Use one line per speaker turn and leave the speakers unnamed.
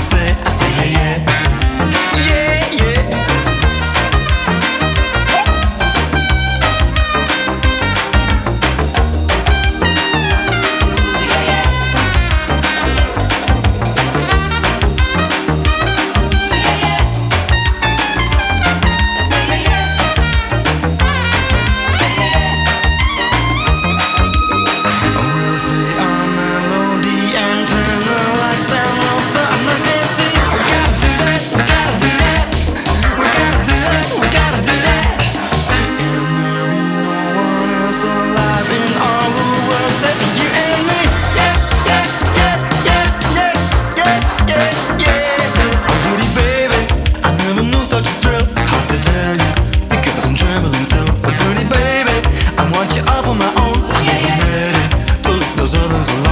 I say, I say, yeah. Yeah. others